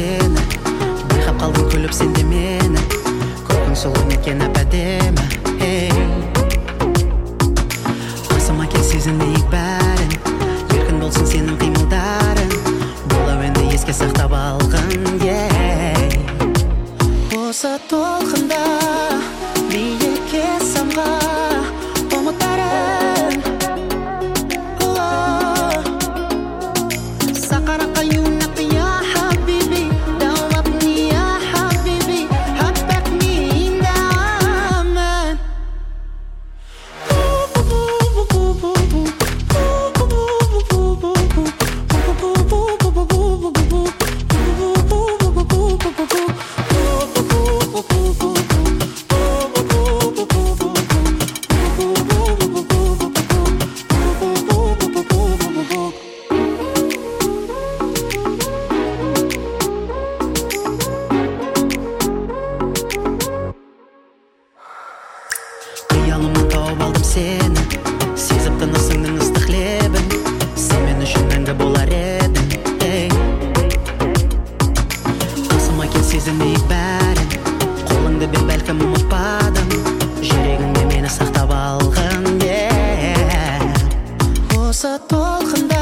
сені. Байқап қалдым күліп сен де мені. Көркің сұлу екен әп әдемі ей. Қасыма кел сезінейік бәрін. Еркін болсын сенің қимылдарың. Бұл әуенді еске сақтап алғын ей. Осы толқында сені сезіп тынысыңның ыстық лебін сен мен үшін мәңгі болар едің ей. Қасыма кел сезінейік бәрін қолыңды бер бәлкім ұмытпадым жүрегіңде мені сақтап алғын е осы толқында